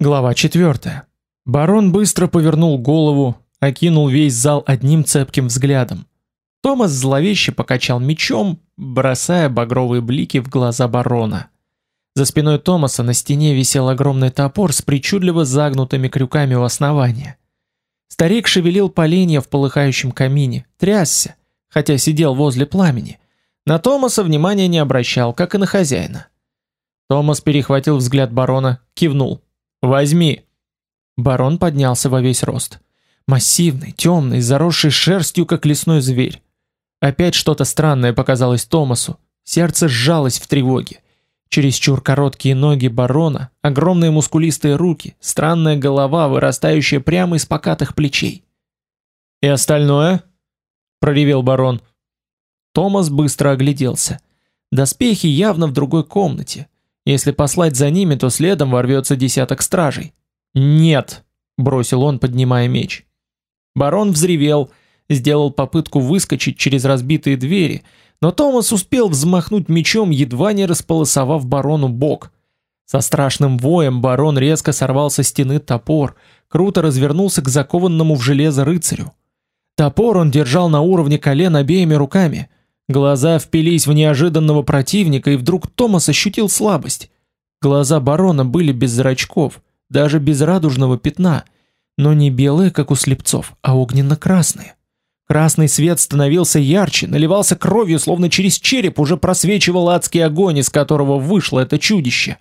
Глава 4. Барон быстро повернул голову, окинул весь зал одним цепким взглядом. Томас зловеще покачал мечом, бросая багровые блики в глаза барона. За спиной Томаса на стене висел огромный топор с причудливо загнутыми крюками у основания. Старик шевелил поленья в полыхающем камине, трясся, хотя сидел возле пламени. На Томаса внимания не обращал, как и на хозяина. Томас перехватил взгляд барона, кивнул. Возьми. Барон поднялся во весь рост. Массивный, темный, заросший шерстью, как лесной зверь. Опять что-то странное показалось Томасу. Сердце сжалось в тревоге. Чересчур короткие ноги барона, огромные мускулистые руки, странная голова, вырастающая прямо из покатых плечей. «И остальное?» — проревел барон. Томас быстро огляделся. Доспехи явно в другой комнате. Если послать за ними, то следом ворвется десяток стражей. «Нет!» – бросил он, поднимая меч. Барон взревел, сделал попытку выскочить через разбитые двери, но Томас успел взмахнуть мечом, едва не располосовав барону бок. Со страшным воем барон резко сорвал со стены топор, круто развернулся к закованному в железо рыцарю. Топор он держал на уровне колен обеими руками – Глаза впились в неожиданного противника, и вдруг Томас ощутил слабость. Глаза барона были без зрачков, даже без радужного пятна, но не белые, как у слепцов, а огненно-красные. Красный свет становился ярче, наливался кровью, словно через череп уже просвечивал адский огонь, из которого вышло это чудище.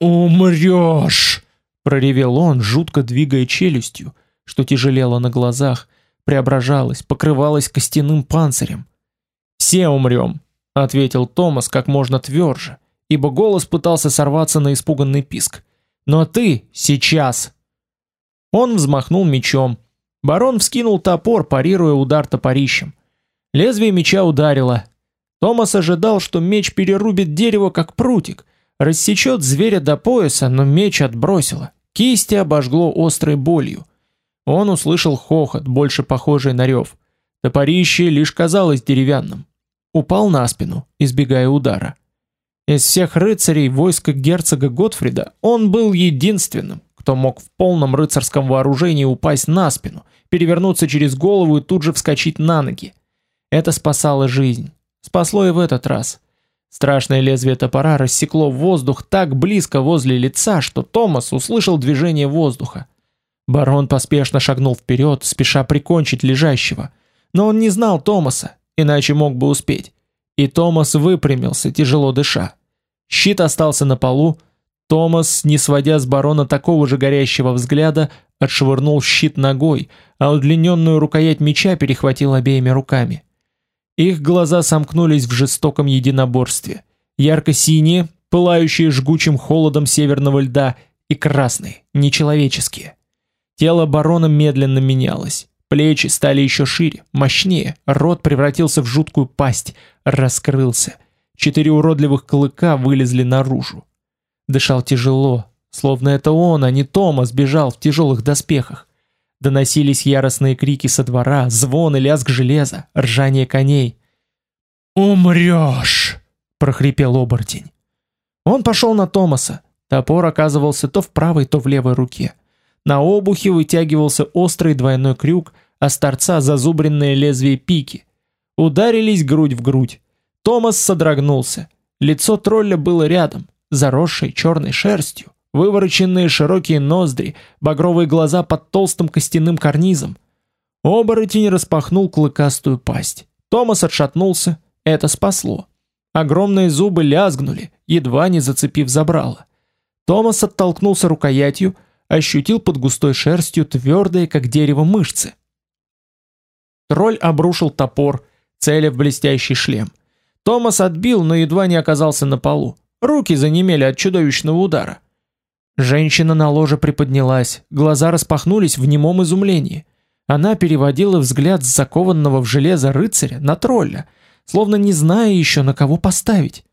«Умрешь!» — проревел он, жутко двигая челюстью, что тяжелело на глазах, преображалось, покрывалось костяным панцирем. Все умрем, ответил Томас как можно тверже, ибо голос пытался сорваться на испуганный писк. Но ты сейчас. Он взмахнул мечом. Барон вскинул топор, парируя удар топорищем. Лезвие меча ударило. Томас ожидал, что меч перерубит дерево как прутик, рассечет зверя до пояса, но меч отбросило. Кисти обожгло острой болью. Он услышал хохот, больше похожий на рев. Топорище лишь казалось деревянным упал на спину, избегая удара. Из всех рыцарей войска герцога Готфрида он был единственным, кто мог в полном рыцарском вооружении упасть на спину, перевернуться через голову и тут же вскочить на ноги. Это спасало жизнь. Спасло и в этот раз. Страшное лезвие топора рассекло воздух так близко возле лица, что Томас услышал движение воздуха. Барон поспешно шагнул вперед, спеша прикончить лежащего. Но он не знал Томаса иначе мог бы успеть. И Томас выпрямился, тяжело дыша. Щит остался на полу. Томас, не сводя с барона такого же горящего взгляда, отшвырнул щит ногой, а удлиненную рукоять меча перехватил обеими руками. Их глаза сомкнулись в жестоком единоборстве. Ярко-синие, пылающие жгучим холодом северного льда, и красные, нечеловеческие. Тело барона медленно менялось. Плечи стали еще шире, мощнее, рот превратился в жуткую пасть, раскрылся. Четыре уродливых клыка вылезли наружу. Дышал тяжело, словно это он, а не Томас, бежал в тяжелых доспехах. Доносились яростные крики со двора, звон и лязг железа, ржание коней. «Умрешь!» — прохрипел оборотень. Он пошел на Томаса. Топор оказывался то в правой, то в левой руке. На обухе вытягивался острый двойной крюк, а с торца зазубренное лезвие пики. Ударились грудь в грудь. Томас содрогнулся. Лицо тролля было рядом, заросшее черной шерстью, вывороченные широкие ноздри, багровые глаза под толстым костяным карнизом. Оборотень распахнул клыкастую пасть. Томас отшатнулся. Это спасло. Огромные зубы лязгнули, едва не зацепив забрало. Томас оттолкнулся рукоятью, ощутил под густой шерстью твердые, как дерево, мышцы. Тролль обрушил топор, целя в блестящий шлем. Томас отбил, но едва не оказался на полу. Руки занемели от чудовищного удара. Женщина на ложе приподнялась, глаза распахнулись в немом изумлении. Она переводила взгляд с закованного в железо рыцаря на тролля, словно не зная еще на кого поставить.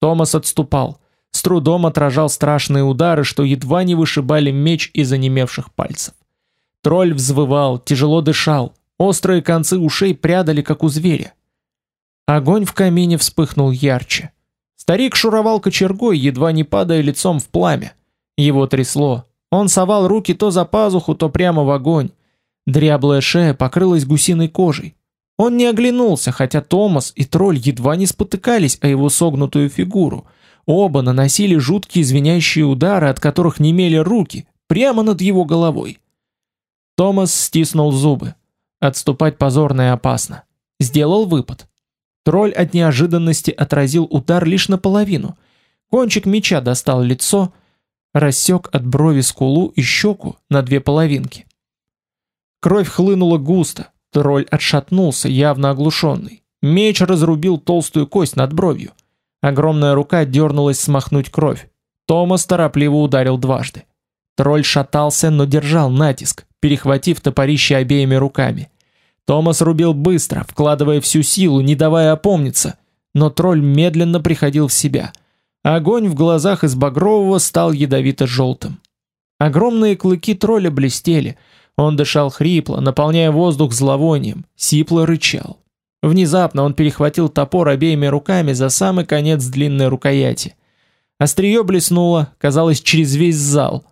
Томас отступал, с трудом отражал страшные удары, что едва не вышибали меч из онемевших пальцев. Тролль взвывал, тяжело дышал, Острые концы ушей прядали, как у зверя. Огонь в камине вспыхнул ярче. Старик шуровал кочергой, едва не падая лицом в пламя. Его трясло. Он совал руки то за пазуху, то прямо в огонь. Дряблая шея покрылась гусиной кожей. Он не оглянулся, хотя Томас и тролль едва не спотыкались о его согнутую фигуру. Оба наносили жуткие звенящие удары, от которых немели руки, прямо над его головой. Томас стиснул зубы. Отступать позорно и опасно. Сделал выпад. Тролль от неожиданности отразил удар лишь наполовину. Кончик меча достал лицо, рассек от брови скулу и щеку на две половинки. Кровь хлынула густо, тролль отшатнулся, явно оглушенный. Меч разрубил толстую кость над бровью. Огромная рука дернулась смахнуть кровь. Томас торопливо ударил дважды. Тролль шатался, но держал натиск, перехватив топорище обеими руками. Томас рубил быстро, вкладывая всю силу, не давая опомниться, но тролль медленно приходил в себя. Огонь в глазах из багрового стал ядовито-желтым. Огромные клыки тролля блестели, он дышал хрипло, наполняя воздух зловонием, сипло рычал. Внезапно он перехватил топор обеими руками за самый конец длинной рукояти. Острие блеснуло, казалось, через весь зал.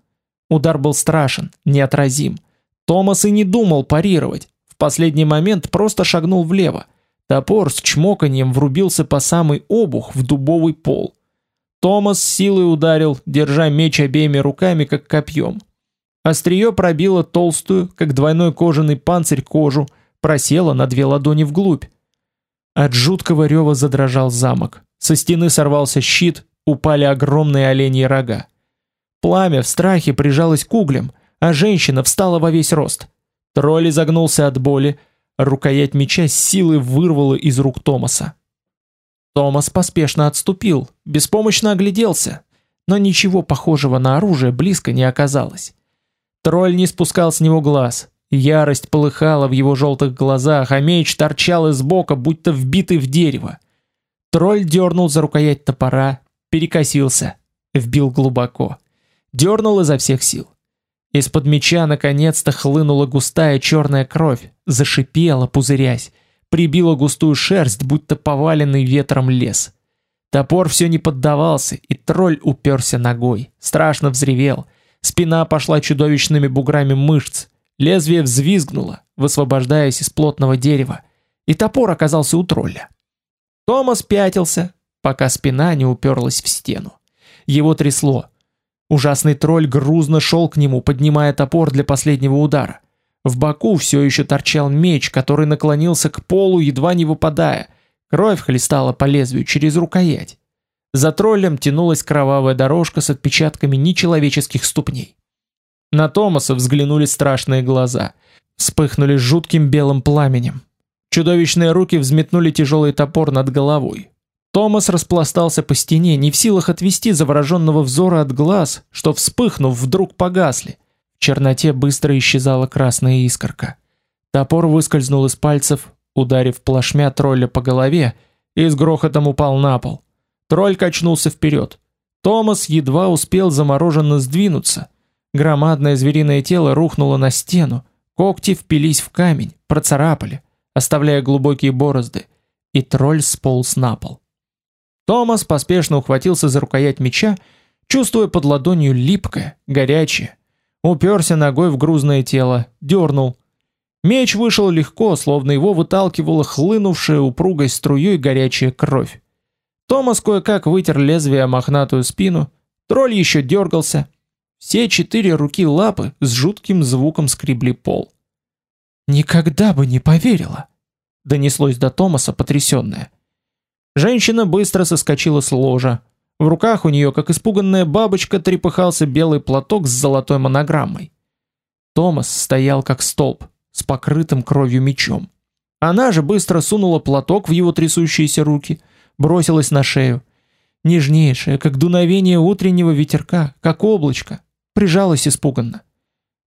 Удар был страшен, неотразим. Томас и не думал парировать. Последний момент просто шагнул влево. Топор с чмоканьем врубился по самый обух в дубовый пол. Томас силой ударил, держа меч обеими руками, как копьем. Острие пробило толстую, как двойной кожаный панцирь кожу, просело на две ладони вглубь. От жуткого рева задрожал замок. Со стены сорвался щит, упали огромные оленьи рога. Пламя в страхе прижалось к углям, а женщина встала во весь рост. Тролль загнулся от боли, рукоять меча с силой вырвала из рук Томаса. Томас поспешно отступил, беспомощно огляделся, но ничего похожего на оружие близко не оказалось. Тролль не спускал с него глаз. Ярость полыхала в его желтых глазах, а меч торчал из бока, будто вбитый в дерево. Тролль дернул за рукоять топора, перекосился, вбил глубоко. Дернул изо всех сил. Из-под меча наконец-то хлынула густая черная кровь, зашипела, пузырясь, прибила густую шерсть, будто поваленный ветром лес. Топор все не поддавался, и тролль уперся ногой, страшно взревел. Спина пошла чудовищными буграми мышц, лезвие взвизгнуло, высвобождаясь из плотного дерева, и топор оказался у тролля. Томас пятился, пока спина не уперлась в стену. Его трясло. Ужасный тролль грузно шел к нему, поднимая топор для последнего удара. В боку все еще торчал меч, который наклонился к полу, едва не выпадая. Кровь хлестала по лезвию через рукоять. За троллем тянулась кровавая дорожка с отпечатками нечеловеческих ступней. На Томаса взглянули страшные глаза, вспыхнули жутким белым пламенем. Чудовищные руки взметнули тяжелый топор над головой. Томас распластался по стене, не в силах отвести завороженного взора от глаз, что вспыхнув вдруг погасли. В черноте быстро исчезала красная искорка. Топор выскользнул из пальцев, ударив плашмя тролля по голове, и с грохотом упал на пол. Тролль качнулся вперед. Томас едва успел замороженно сдвинуться. Громадное звериное тело рухнуло на стену, когти впились в камень, процарапали, оставляя глубокие борозды, и тролль сполз на пол. Томас поспешно ухватился за рукоять меча, чувствуя под ладонью липкое, горячее. Уперся ногой в грузное тело, дернул. Меч вышел легко, словно его выталкивала хлынувшая упругой струей горячая кровь. Томас кое-как вытер лезвие о мохнатую спину, тролль еще дергался. Все четыре руки лапы с жутким звуком скребли пол. «Никогда бы не поверила!» — донеслось до Томаса потрясенное. Женщина быстро соскочила с ложа. В руках у нее, как испуганная бабочка, трепыхался белый платок с золотой монограммой. Томас стоял как столб, с покрытым кровью мечом. Она же быстро сунула платок в его трясущиеся руки, бросилась на шею. Нежнейшая, как дуновение утреннего ветерка, как облачко, прижалась испуганно.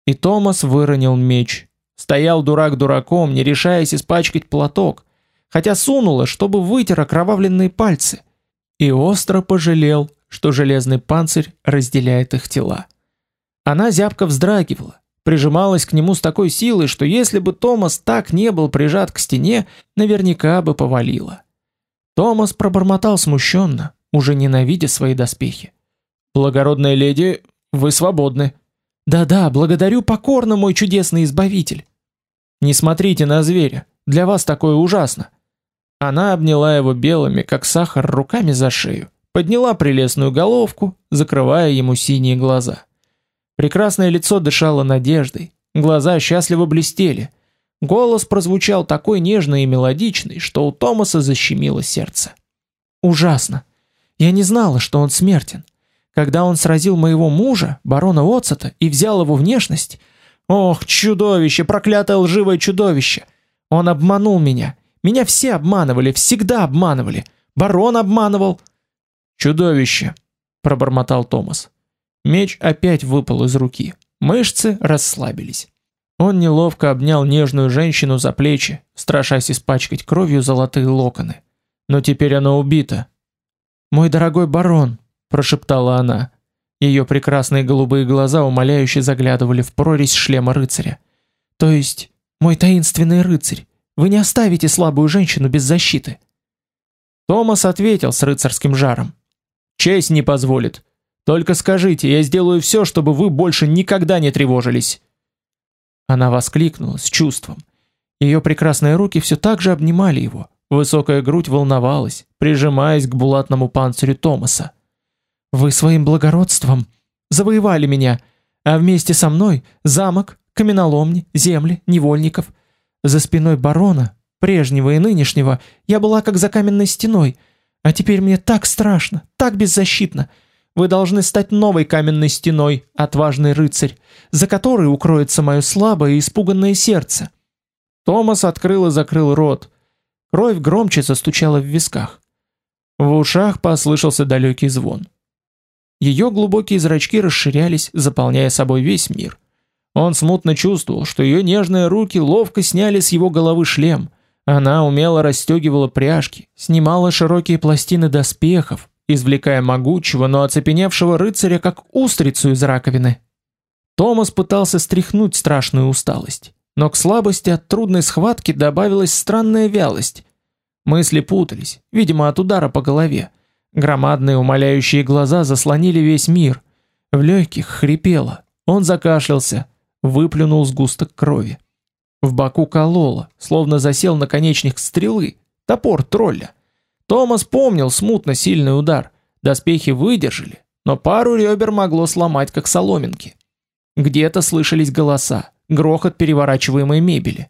И Томас выронил меч. Стоял дурак дураком, не решаясь испачкать платок, хотя сунула, чтобы вытер окровавленные пальцы, и остро пожалел, что железный панцирь разделяет их тела. Она зябко вздрагивала, прижималась к нему с такой силой, что если бы Томас так не был прижат к стене, наверняка бы повалило. Томас пробормотал смущенно, уже ненавидя свои доспехи. «Благородная леди, Вы свободны. Да-да, благодарю покорно, мой чудесный избавитель. Не смотрите на зверя. Для вас такое ужасно. Она обняла его белыми, как сахар, руками за шею, подняла прелестную головку, закрывая ему синие глаза. Прекрасное лицо дышало надеждой, глаза счастливо блестели. Голос прозвучал такой нежный и мелодичный, что у Томаса защемило сердце. Ужасно. Я не знала, что он смертен. Когда он сразил моего мужа, барона Оцета, и взял его внешность, ох, чудовище, проклятое лживое чудовище. Он обманул меня. Меня все обманывали, всегда обманывали. Барон обманывал. Чудовище, пробормотал Томас. Меч опять выпал из руки. Мышцы расслабились. Он неловко обнял нежную женщину за плечи, страшась испачкать кровью золотые локоны. Но теперь она убита. Мой дорогой барон, прошептала она. Ее прекрасные голубые глаза умоляюще заглядывали в прорезь шлема рыцаря. То есть, мой таинственный рыцарь, вы не оставите слабую женщину без защиты. Томас ответил с рыцарским жаром. Честь не позволит. Только скажите, я сделаю все, чтобы вы больше никогда не тревожились. Она воскликнула с чувством. Ее прекрасные руки все так же обнимали его. Высокая грудь волновалась, прижимаясь к булатному панцирю Томаса. Вы своим благородством завоевали меня, а вместе со мной замок, каменоломни, земли, невольников. За спиной барона, прежнего и нынешнего, я была как за каменной стеной, а теперь мне так страшно, так беззащитно. Вы должны стать новой каменной стеной, отважный рыцарь, за которой укроется мое слабое и испуганное сердце. Томас открыл и закрыл рот. Кровь громче застучала в висках. В ушах послышался далекий звон. Ее глубокие зрачки расширялись, заполняя собой весь мир. Он смутно чувствовал, что ее нежные руки ловко сняли с его головы шлем. Она умело расстегивала пряжки, снимала широкие пластины доспехов, извлекая могучего, но оцепеневшего рыцаря как устрицу из раковины. Томас пытался стряхнуть страшную усталость, но к слабости от трудной схватки добавилась странная вялость. Мысли путались, видимо, от удара по голове. Громадные умоляющие глаза заслонили весь мир. В легких хрипело. Он закашлялся, выплюнул сгусток крови. В боку кололо, словно засел наконечник стрелы, топор тролля. Томас помнил смутно сильный удар. Доспехи выдержали, но пару ребер могло сломать, как соломинки. Где-то слышались голоса, грохот переворачиваемой мебели.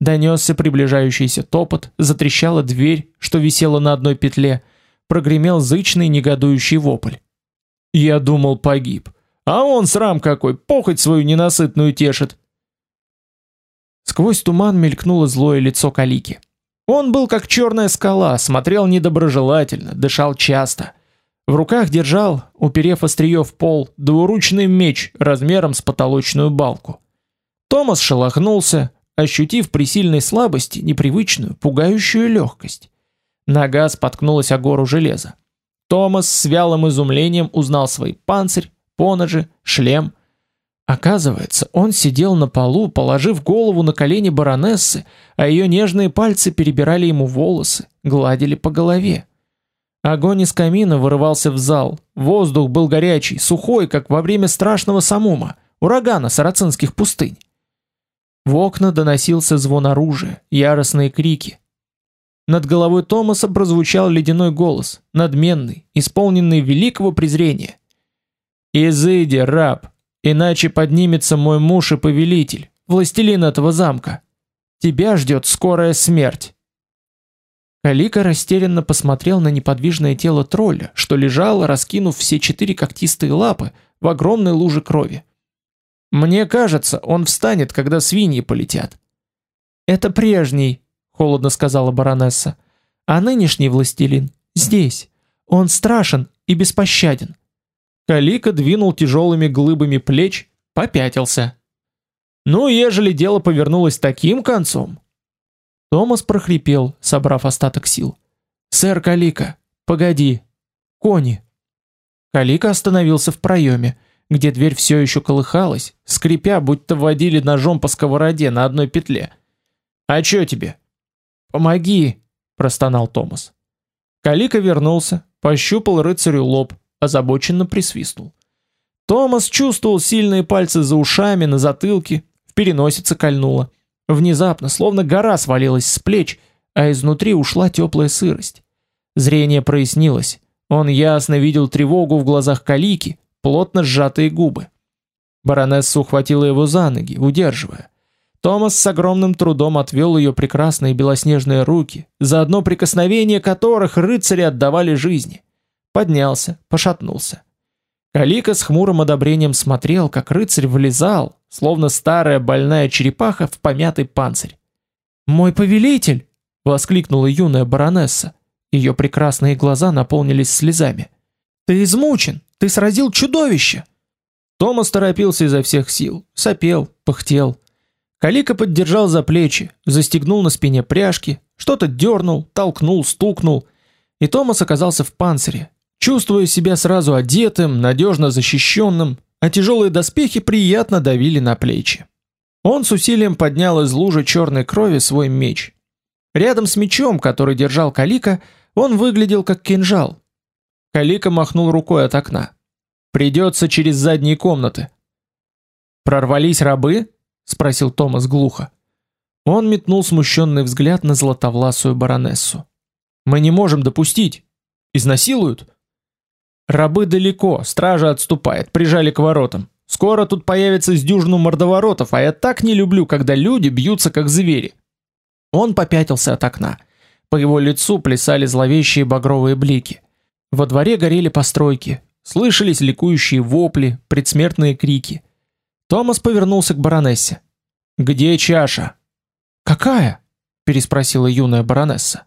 Донесся приближающийся топот, затрещала дверь, что висела на одной петле — прогремел зычный негодующий вопль. Я думал, погиб. А он срам какой, похоть свою ненасытную тешит. Сквозь туман мелькнуло злое лицо Калики. Он был как черная скала, смотрел недоброжелательно, дышал часто. В руках держал, уперев острие в пол, двуручный меч размером с потолочную балку. Томас шелохнулся, ощутив при сильной слабости непривычную, пугающую легкость. Нога споткнулась о гору железа. Томас с вялым изумлением узнал свой панцирь, поножи, шлем. Оказывается, он сидел на полу, положив голову на колени баронессы, а ее нежные пальцы перебирали ему волосы, гладили по голове. Огонь из камина вырывался в зал. Воздух был горячий, сухой, как во время страшного самума, урагана сарацинских пустынь. В окна доносился звон оружия, яростные крики. Над головой Томаса прозвучал ледяной голос, надменный, исполненный великого презрения. «Изыди, раб, иначе поднимется мой муж и повелитель, властелин этого замка. Тебя ждет скорая смерть». Калика растерянно посмотрел на неподвижное тело тролля, что лежало, раскинув все четыре когтистые лапы в огромной луже крови. «Мне кажется, он встанет, когда свиньи полетят». «Это прежний», холодно сказала баронесса. А нынешний властелин здесь. Он страшен и беспощаден. Калика двинул тяжелыми глыбами плеч, попятился. Ну, ежели дело повернулось таким концом. Томас прохрипел, собрав остаток сил. Сэр Калика, погоди. Кони. Калика остановился в проеме, где дверь все еще колыхалась, скрипя, будто водили ножом по сковороде на одной петле. А что тебе? Помоги, простонал Томас. Калика вернулся, пощупал рыцарю лоб, озабоченно присвистнул. Томас чувствовал сильные пальцы за ушами, на затылке, в переносице кольнуло. Внезапно, словно гора свалилась с плеч, а изнутри ушла теплая сырость. Зрение прояснилось. Он ясно видел тревогу в глазах Калики, плотно сжатые губы. Баронесса ухватила его за ноги, удерживая. Томас с огромным трудом отвел ее прекрасные белоснежные руки, за одно прикосновение которых рыцари отдавали жизни. Поднялся, пошатнулся. Калика с хмурым одобрением смотрел, как рыцарь влезал, словно старая больная черепаха в помятый панцирь. "Мой повелитель!" воскликнула юная баронесса. Ее прекрасные глаза наполнились слезами. "Ты измучен, ты сразил чудовище!" Томас торопился изо всех сил, сопел, пыхтел. Калика поддержал за плечи, застегнул на спине пряжки, что-то дернул, толкнул, стукнул, и Томас оказался в панцире, чувствуя себя сразу одетым, надежно защищенным, а тяжелые доспехи приятно давили на плечи. Он с усилием поднял из лужи черной крови свой меч. Рядом с мечом, который держал Калика, он выглядел как кинжал. Калика махнул рукой от окна. Придется через задние комнаты. Прорвались рабы? спросил Томас глухо. Он метнул смущенный взгляд на златовласую баронессу. Мы не можем допустить. Изнасилуют? Рабы далеко, стража отступает, прижали к воротам. Скоро тут появится с мордоворотов, а я так не люблю, когда люди бьются как звери. Он попятился от окна. По его лицу плясали зловещие багровые блики. Во дворе горели постройки, слышались ликующие вопли, предсмертные крики. Томас повернулся к баронессе. "Где чаша?" "Какая?" переспросила юная баронесса.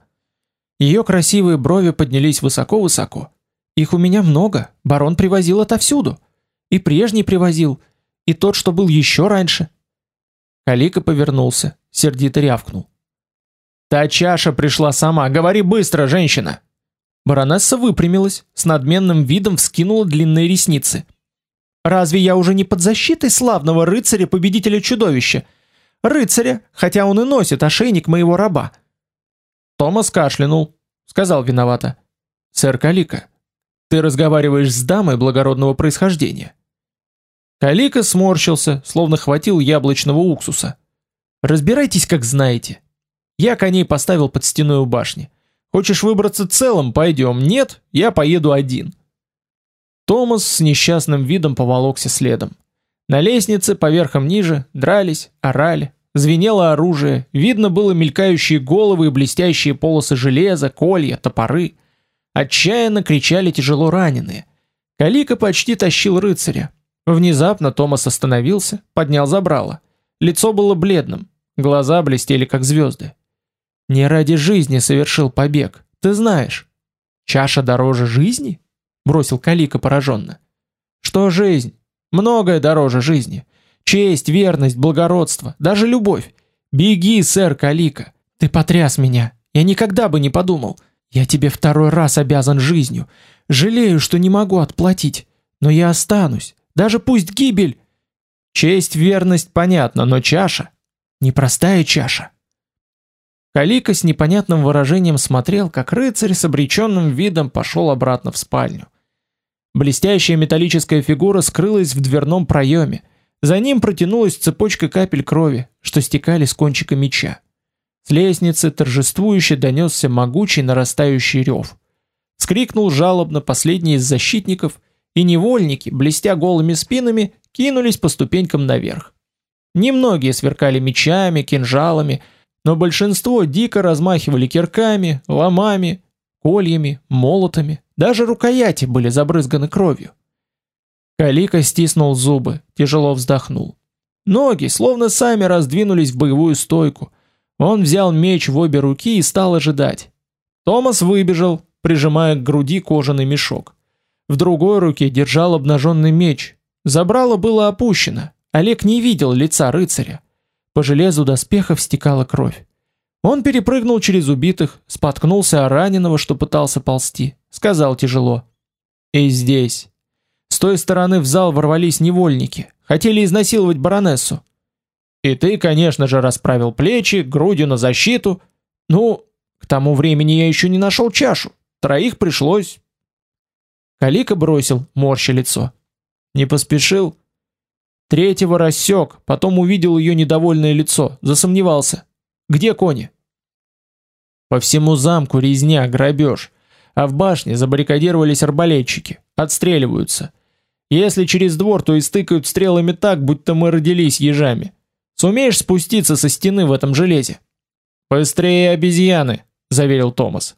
Ее красивые брови поднялись высоко-высоко. Их у меня много, барон привозил отовсюду. И прежний привозил, и тот, что был еще раньше. Калика повернулся, сердито рявкнул: "Та чаша пришла сама, говори быстро, женщина!" Баронесса выпрямилась, с надменным видом вскинула длинные ресницы. Разве я уже не под защитой славного рыцаря-победителя чудовища? Рыцаря, хотя он и носит ошейник моего раба. Томас кашлянул, сказал виновато: "Сэр Калика, ты разговариваешь с дамой благородного происхождения". Калика сморщился, словно хватил яблочного уксуса. Разбирайтесь, как знаете. Я коней поставил под стеной у башни. Хочешь выбраться целым, пойдем. Нет, я поеду один. Томас с несчастным видом поволокся следом. На лестнице поверхом ниже дрались, орали, звенело оружие, видно было мелькающие головы и блестящие полосы железа, колья, топоры. Отчаянно кричали тяжело раненые. Калика почти тащил рыцаря. Внезапно Томас остановился, поднял забрало. Лицо было бледным, глаза блестели как звезды. Не ради жизни совершил побег, ты знаешь. Чаша дороже жизни? бросил Калика пораженно. Что жизнь? Многое дороже жизни. Честь, верность, благородство, даже любовь. Беги, сэр Калика. Ты потряс меня. Я никогда бы не подумал. Я тебе второй раз обязан жизнью. Жалею, что не могу отплатить, но я останусь. Даже пусть гибель. Честь, верность понятно, но чаша непростая чаша. Калика с непонятным выражением смотрел, как рыцарь с обреченным видом пошел обратно в спальню. Блестящая металлическая фигура скрылась в дверном проеме. За ним протянулась цепочка капель крови, что стекали с кончика меча. С лестницы торжествующе донесся могучий нарастающий рев. Скрикнул жалобно последний из защитников, и невольники, блестя голыми спинами, кинулись по ступенькам наверх. Немногие сверкали мечами, кинжалами, но большинство дико размахивали кирками, ломами, кольями, молотами, даже рукояти были забрызганы кровью. Калика стиснул зубы, тяжело вздохнул. Ноги словно сами раздвинулись в боевую стойку. Он взял меч в обе руки и стал ожидать. Томас выбежал, прижимая к груди кожаный мешок. В другой руке держал обнаженный меч. Забрало было опущено. Олег не видел лица рыцаря. По железу доспехов стекала кровь. Он перепрыгнул через убитых, споткнулся о раненого, что пытался ползти, сказал тяжело: "И здесь. С той стороны в зал ворвались невольники, хотели изнасиловать баронессу. И ты, конечно же, расправил плечи, грудью на защиту. Ну, к тому времени я еще не нашел чашу. Троих пришлось". Калика бросил, морща лицо: Не поспешил? Третьего рассек, потом увидел ее недовольное лицо, засомневался. Где кони? По всему замку резня, грабеж. А в башне забаррикадировались арбалетчики. Отстреливаются. Если через двор, то истыкают стрелами так, будто мы родились ежами. Сумеешь спуститься со стены в этом железе? Быстрее, обезьяны, заверил Томас.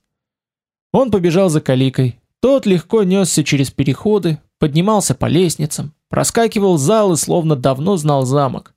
Он побежал за Каликой. Тот легко несся через переходы, поднимался по лестницам, проскакивал залы, словно давно знал замок.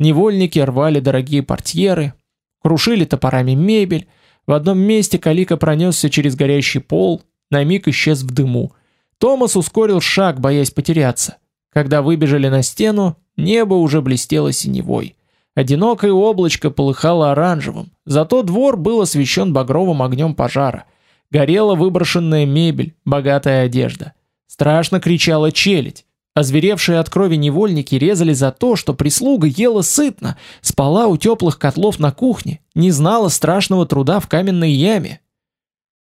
Невольники рвали дорогие портьеры, крушили топорами мебель. В одном месте Калика пронесся через горящий пол, на миг исчез в дыму. Томас ускорил шаг, боясь потеряться. Когда выбежали на стену, небо уже блестело синевой. Одинокое облачко полыхало оранжевым, зато двор был освещен багровым огнем пожара. Горела выброшенная мебель, богатая одежда. Страшно кричала челядь. Озверевшие от крови невольники резали за то, что прислуга ела сытно, спала у теплых котлов на кухне, не знала страшного труда в каменной яме.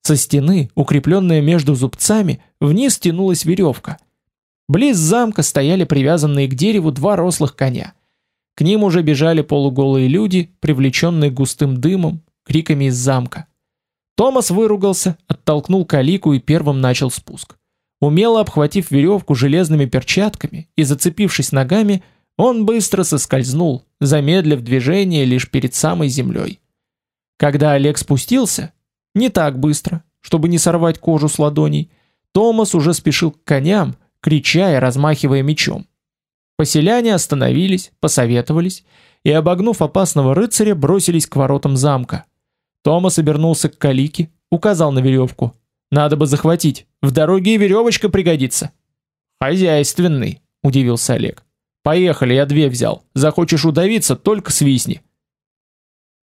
Со стены, укрепленная между зубцами, вниз тянулась веревка. Близ замка стояли привязанные к дереву два рослых коня. К ним уже бежали полуголые люди, привлеченные густым дымом, криками из замка. Томас выругался, оттолкнул калику и первым начал спуск. Умело обхватив веревку железными перчатками и зацепившись ногами, он быстро соскользнул, замедлив движение лишь перед самой землей. Когда Олег спустился, не так быстро, чтобы не сорвать кожу с ладоней, Томас уже спешил к коням, крича и размахивая мечом. Поселяне остановились, посоветовались и, обогнув опасного рыцаря, бросились к воротам замка. Томас обернулся к Калике, указал на веревку. «Надо бы захватить, в дороге и веревочка пригодится». «Хозяйственный», — удивился Олег. «Поехали, я две взял. Захочешь удавиться, только свистни».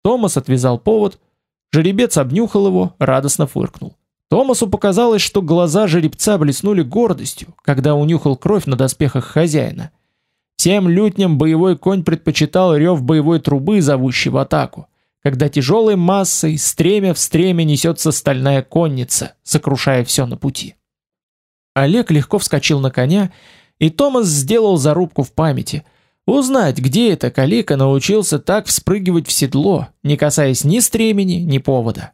Томас отвязал повод, жеребец обнюхал его, радостно фыркнул. Томасу показалось, что глаза жеребца блеснули гордостью, когда унюхал кровь на доспехах хозяина. Тем лютням боевой конь предпочитал рев боевой трубы, зовущей в атаку, когда тяжелой массой, стремя в стремя несется стальная конница, сокрушая все на пути. Олег легко вскочил на коня, и Томас сделал зарубку в памяти – узнать, где это Калика научился так вспрыгивать в седло, не касаясь ни стремени, ни повода.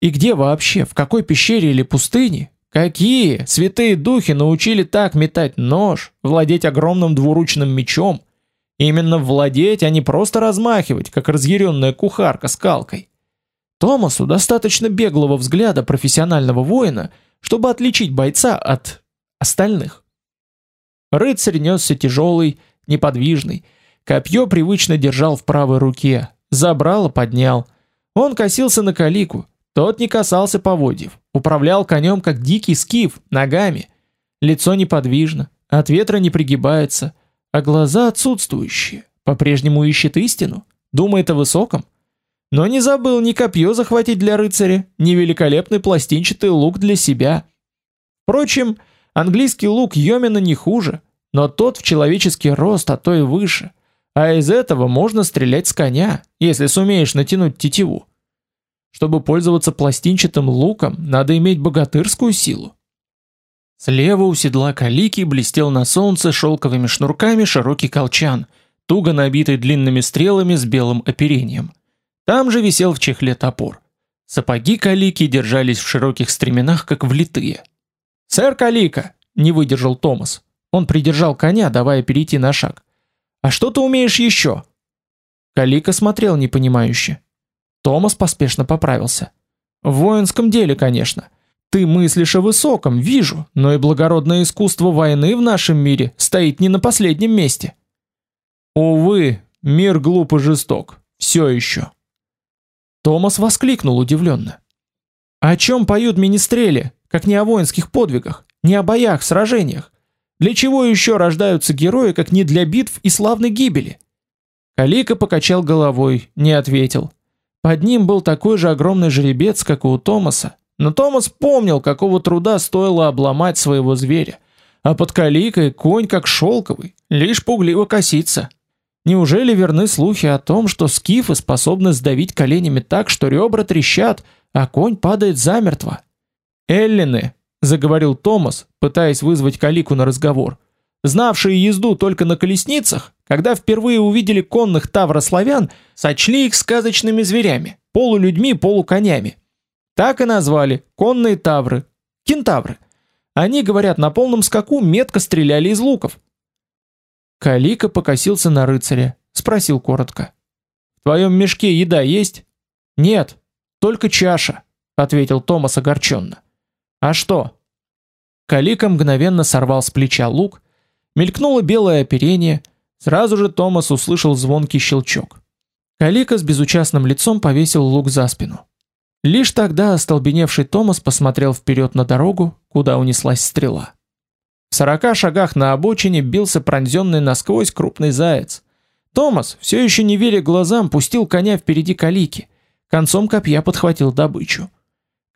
И где вообще, в какой пещере или пустыне, Какие святые духи научили так метать нож, владеть огромным двуручным мечом? Именно владеть, а не просто размахивать, как разъяренная кухарка скалкой. Томасу достаточно беглого взгляда профессионального воина, чтобы отличить бойца от остальных. Рыцарь несся тяжелый, неподвижный, копье привычно держал в правой руке, забрало поднял. Он косился на калику, тот не касался поводьев, управлял конем как дикий скиф, ногами. Лицо неподвижно, от ветра не пригибается, а глаза отсутствующие. По-прежнему ищет истину, думает о высоком. Но не забыл ни копье захватить для рыцаря, ни великолепный пластинчатый лук для себя. Впрочем, английский лук Йомина не хуже, но тот в человеческий рост, а то и выше. А из этого можно стрелять с коня, если сумеешь натянуть тетиву. Чтобы пользоваться пластинчатым луком, надо иметь богатырскую силу. Слева у седла Калики блестел на солнце шелковыми шнурками широкий колчан, туго набитый длинными стрелами с белым оперением. Там же висел в чехле топор. Сапоги Калики держались в широких стременах, как влитые. «Сэр Калика!» — не выдержал Томас. Он придержал коня, давая перейти на шаг. «А что ты умеешь еще?» Калика смотрел непонимающе. Томас поспешно поправился. В воинском деле, конечно. Ты мыслишь о высоком, вижу, но и благородное искусство войны в нашем мире стоит не на последнем месте. Увы, мир глуп и жесток. Все еще. Томас воскликнул удивленно. О чем поют министрели, как не о воинских подвигах, не о боях, сражениях? Для чего еще рождаются герои, как не для битв и славной гибели? Калика покачал головой, не ответил. Под ним был такой же огромный жеребец, как и у Томаса, но Томас помнил, какого труда стоило обломать своего зверя, а под каликой конь как шелковый, лишь пугливо косится. Неужели верны слухи о том, что скифы способны сдавить коленями так, что ребра трещат, а конь падает замертво? Эллины, заговорил Томас, пытаясь вызвать Калику на разговор. Знавшие езду только на колесницах, когда впервые увидели конных таврославян, сочли их сказочными зверями, полулюдьми, полуконями. Так и назвали конные тавры, кентавры. Они, говорят, на полном скаку метко стреляли из луков. Калика покосился на рыцаря, спросил коротко: "В твоем мешке еда есть?" "Нет, только чаша", ответил Томас огорченно. "А что?" Калика мгновенно сорвал с плеча лук, мелькнуло белое оперение, сразу же Томас услышал звонкий щелчок. Калика с безучастным лицом повесил лук за спину. Лишь тогда остолбеневший Томас посмотрел вперед на дорогу, куда унеслась стрела. В сорока шагах на обочине бился пронзенный насквозь крупный заяц. Томас, все еще не веря глазам, пустил коня впереди Калики. Концом копья подхватил добычу.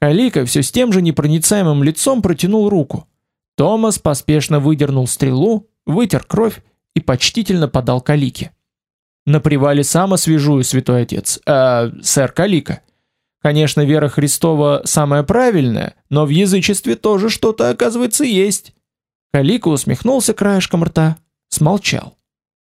Калика все с тем же непроницаемым лицом протянул руку. Томас поспешно выдернул стрелу, вытер кровь и почтительно подал Калике. На привале сам освежую, святой отец. Э, сэр Калика. Конечно, вера Христова самая правильная, но в язычестве тоже что-то, оказывается, есть. Калика усмехнулся краешком рта, смолчал.